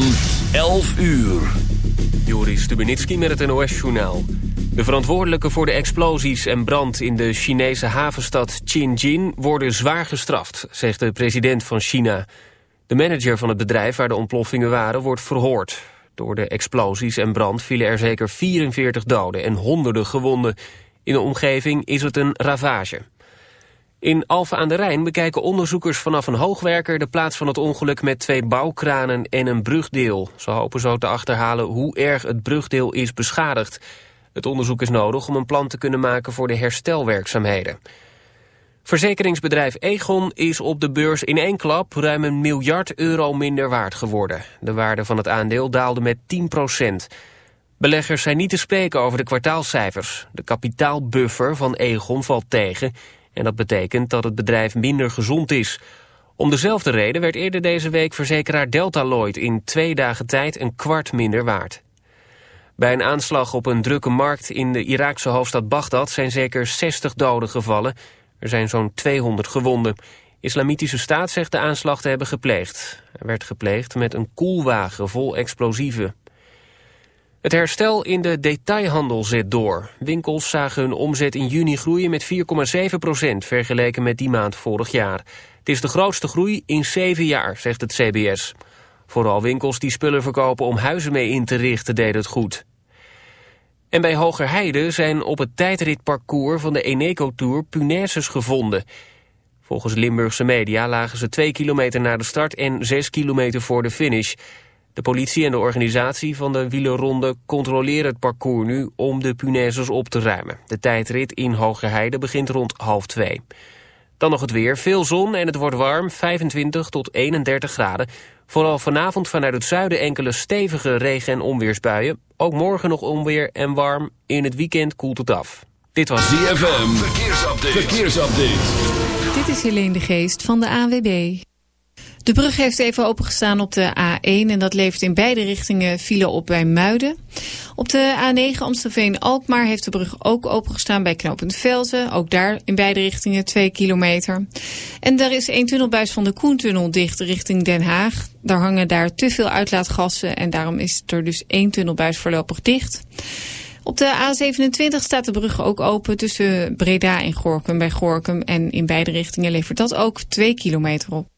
van 11 uur. Joris Stubenitski met het NOS-journaal. De verantwoordelijken voor de explosies en brand in de Chinese havenstad Tianjin worden zwaar gestraft, zegt de president van China. De manager van het bedrijf waar de ontploffingen waren wordt verhoord. Door de explosies en brand vielen er zeker 44 doden en honderden gewonden. In de omgeving is het een ravage. In Alphen aan de Rijn bekijken onderzoekers vanaf een hoogwerker... de plaats van het ongeluk met twee bouwkranen en een brugdeel. Ze hopen zo te achterhalen hoe erg het brugdeel is beschadigd. Het onderzoek is nodig om een plan te kunnen maken voor de herstelwerkzaamheden. Verzekeringsbedrijf Egon is op de beurs in één klap ruim een miljard euro minder waard geworden. De waarde van het aandeel daalde met 10 procent. Beleggers zijn niet te spreken over de kwartaalcijfers. De kapitaalbuffer van Egon valt tegen en dat betekent dat het bedrijf minder gezond is. Om dezelfde reden werd eerder deze week verzekeraar Deltaloid in twee dagen tijd een kwart minder waard. Bij een aanslag op een drukke markt in de Iraakse hoofdstad Bagdad zijn zeker 60 doden gevallen. Er zijn zo'n 200 gewonden. Islamitische staat zegt de aanslag te hebben gepleegd. Hij werd gepleegd met een koelwagen vol explosieven. Het herstel in de detailhandel zet door. Winkels zagen hun omzet in juni groeien met 4,7 procent... vergeleken met die maand vorig jaar. Het is de grootste groei in zeven jaar, zegt het CBS. Vooral winkels die spullen verkopen om huizen mee in te richten deden het goed. En bij Hogerheide zijn op het tijdritparcours van de Eneco Tour punaises gevonden. Volgens Limburgse media lagen ze twee kilometer na de start en zes kilometer voor de finish... De politie en de organisatie van de wielerronde controleren het parcours nu om de punaises op te ruimen. De tijdrit in Hogerheide begint rond half twee. Dan nog het weer. Veel zon en het wordt warm, 25 tot 31 graden. Vooral vanavond vanuit het zuiden enkele stevige regen- en onweersbuien. Ook morgen nog onweer en warm. In het weekend koelt het af. Dit was ZFM. Verkeersupdate. Verkeersupdate. Dit is Helene de Geest van de AWB. De brug heeft even opengestaan op de A1 en dat levert in beide richtingen file op bij Muiden. Op de A9 Amstelveen-Alkmaar heeft de brug ook opengestaan bij knooppunt Velzen. Ook daar in beide richtingen 2 kilometer. En er is één tunnelbuis van de Koentunnel dicht richting Den Haag. Daar hangen daar te veel uitlaatgassen en daarom is er dus één tunnelbuis voorlopig dicht. Op de A27 staat de brug ook open tussen Breda en Gorkum bij Gorkum. En in beide richtingen levert dat ook 2 kilometer op.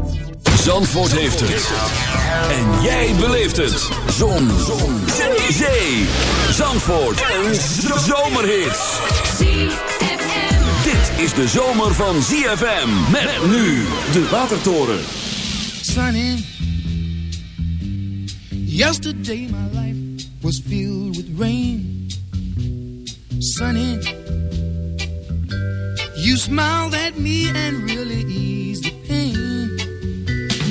Zandvoort heeft het. En jij beleeft het. Zon. Zon. Zee. Zandvoort. Een zomerhit. Dit is de zomer van ZFM. Met nu de Watertoren. Sunny. Yesterday my life was filled with rain. Sunny. You smiled at me and really eased the pain.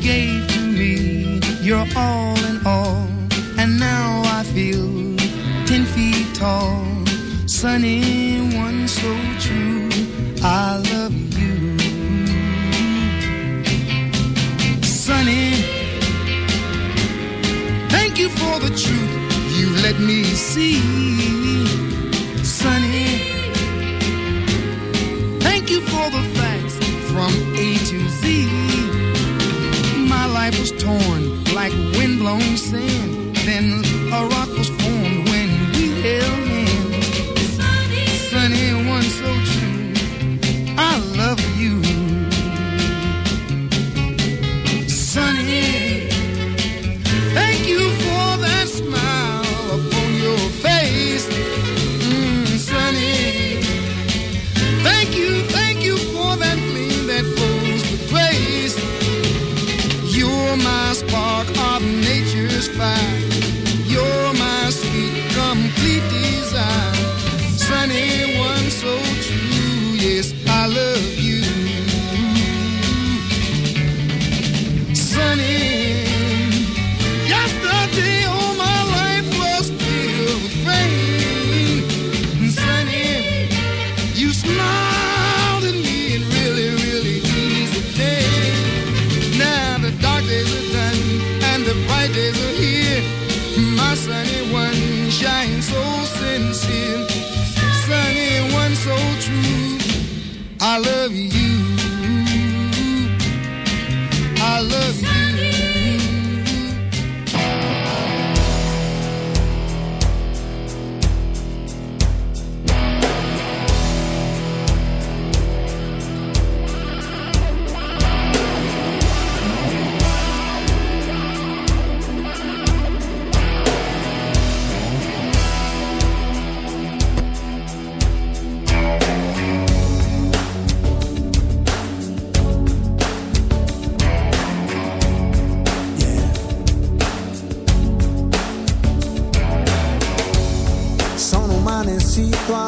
gave to me. You're all in all, and now I feel ten feet tall. Sunny one, so true. I love you, Sunny. Thank you for the truth you let me see.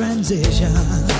transition.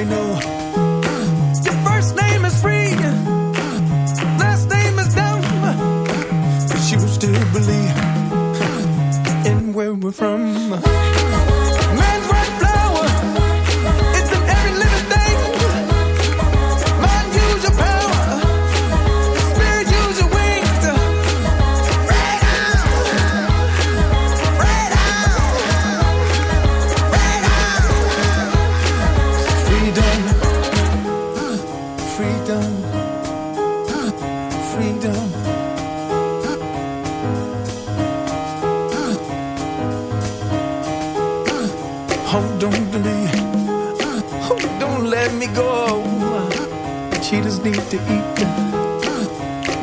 they know.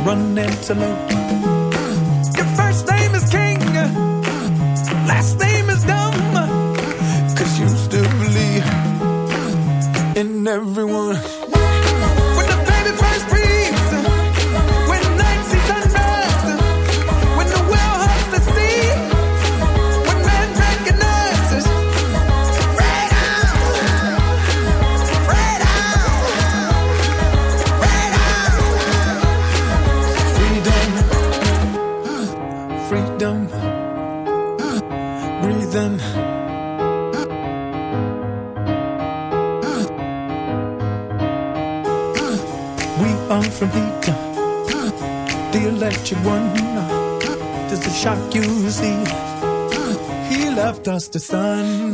run antelope. Your first name is King, last name. you. Just a shock you see. He left us the sun.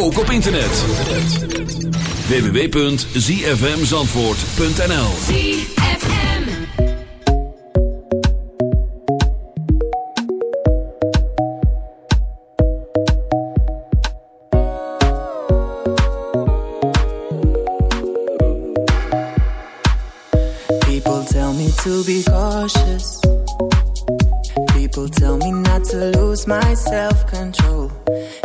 ook op internet. www.zfmzandvoort.nl ZFM People tell me to be cautious. People tell me not to lose my self-control.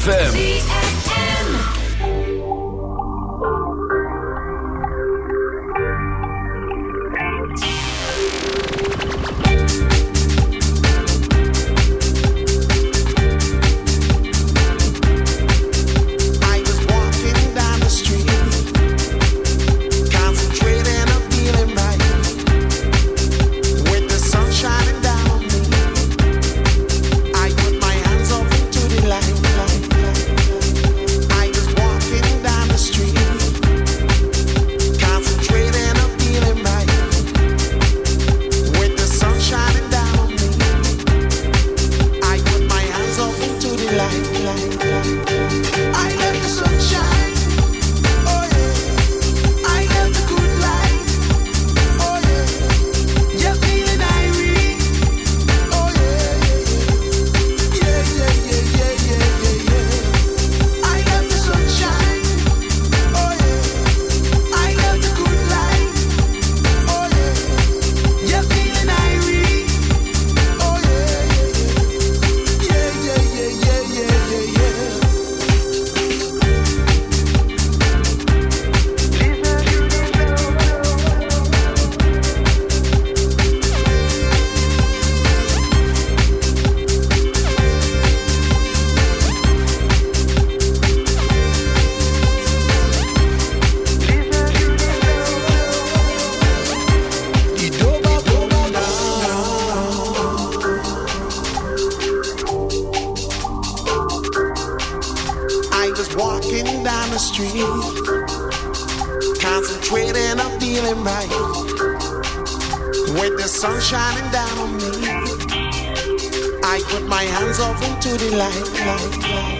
ZFM. body like, like, like.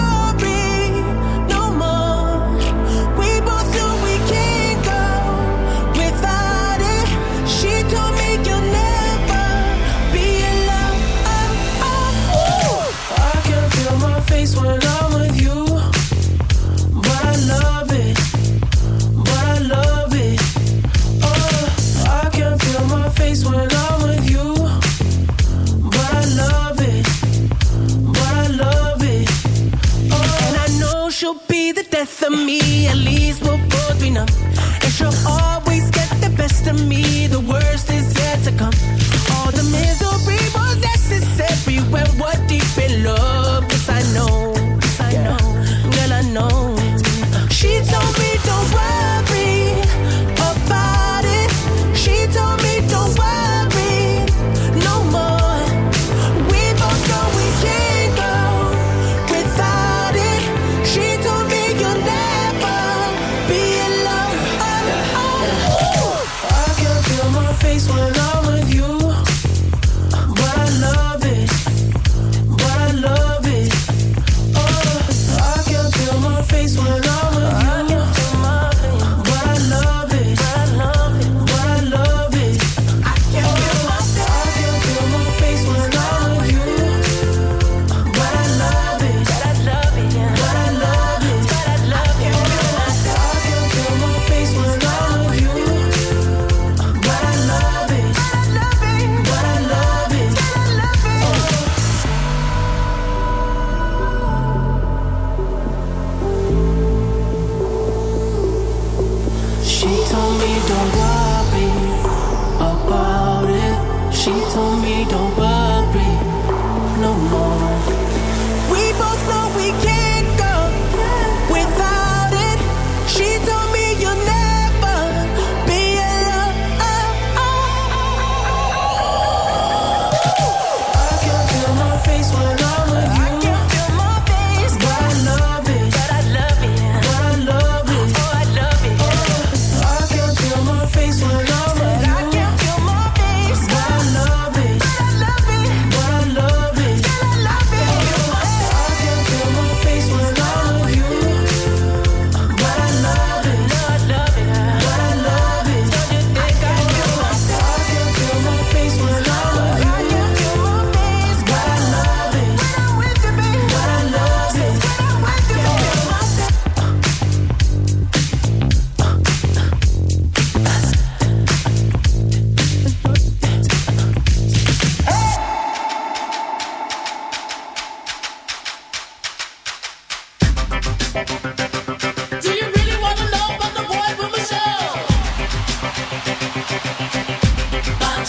love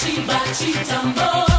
bachi bachi tambo.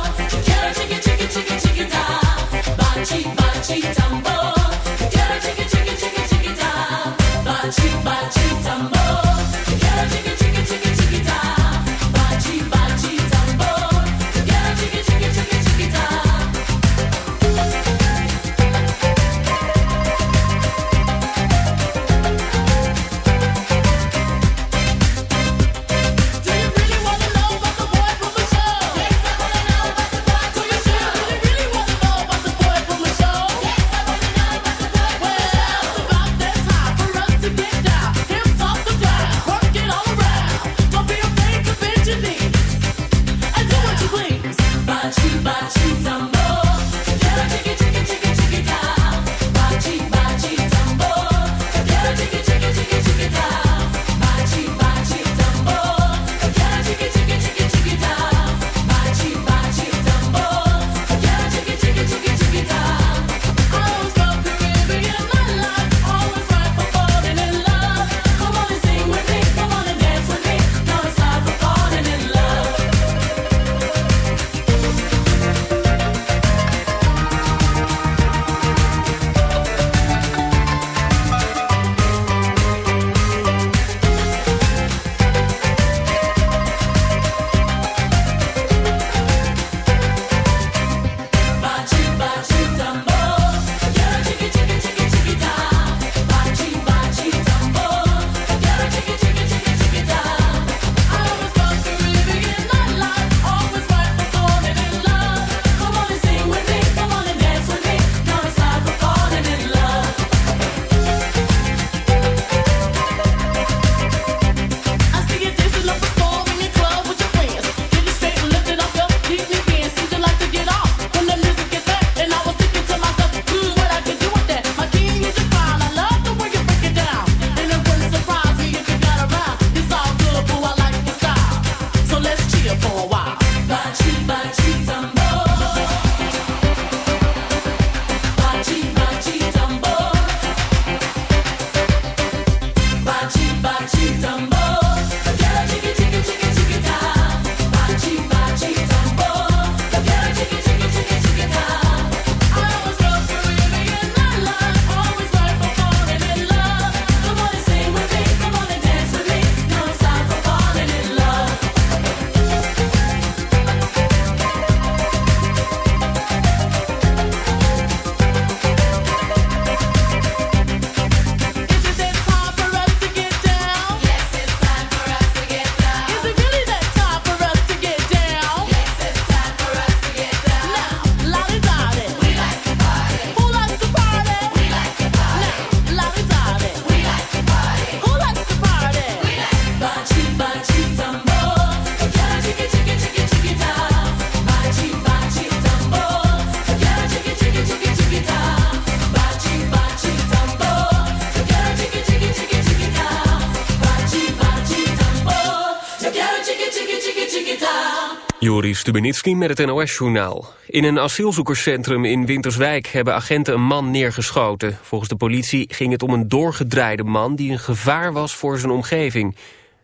Stubenitski met het NOS-journaal. In een asielzoekerscentrum in Winterswijk hebben agenten een man neergeschoten. Volgens de politie ging het om een doorgedraaide man die een gevaar was voor zijn omgeving.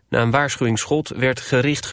Na een waarschuwingsschot werd gericht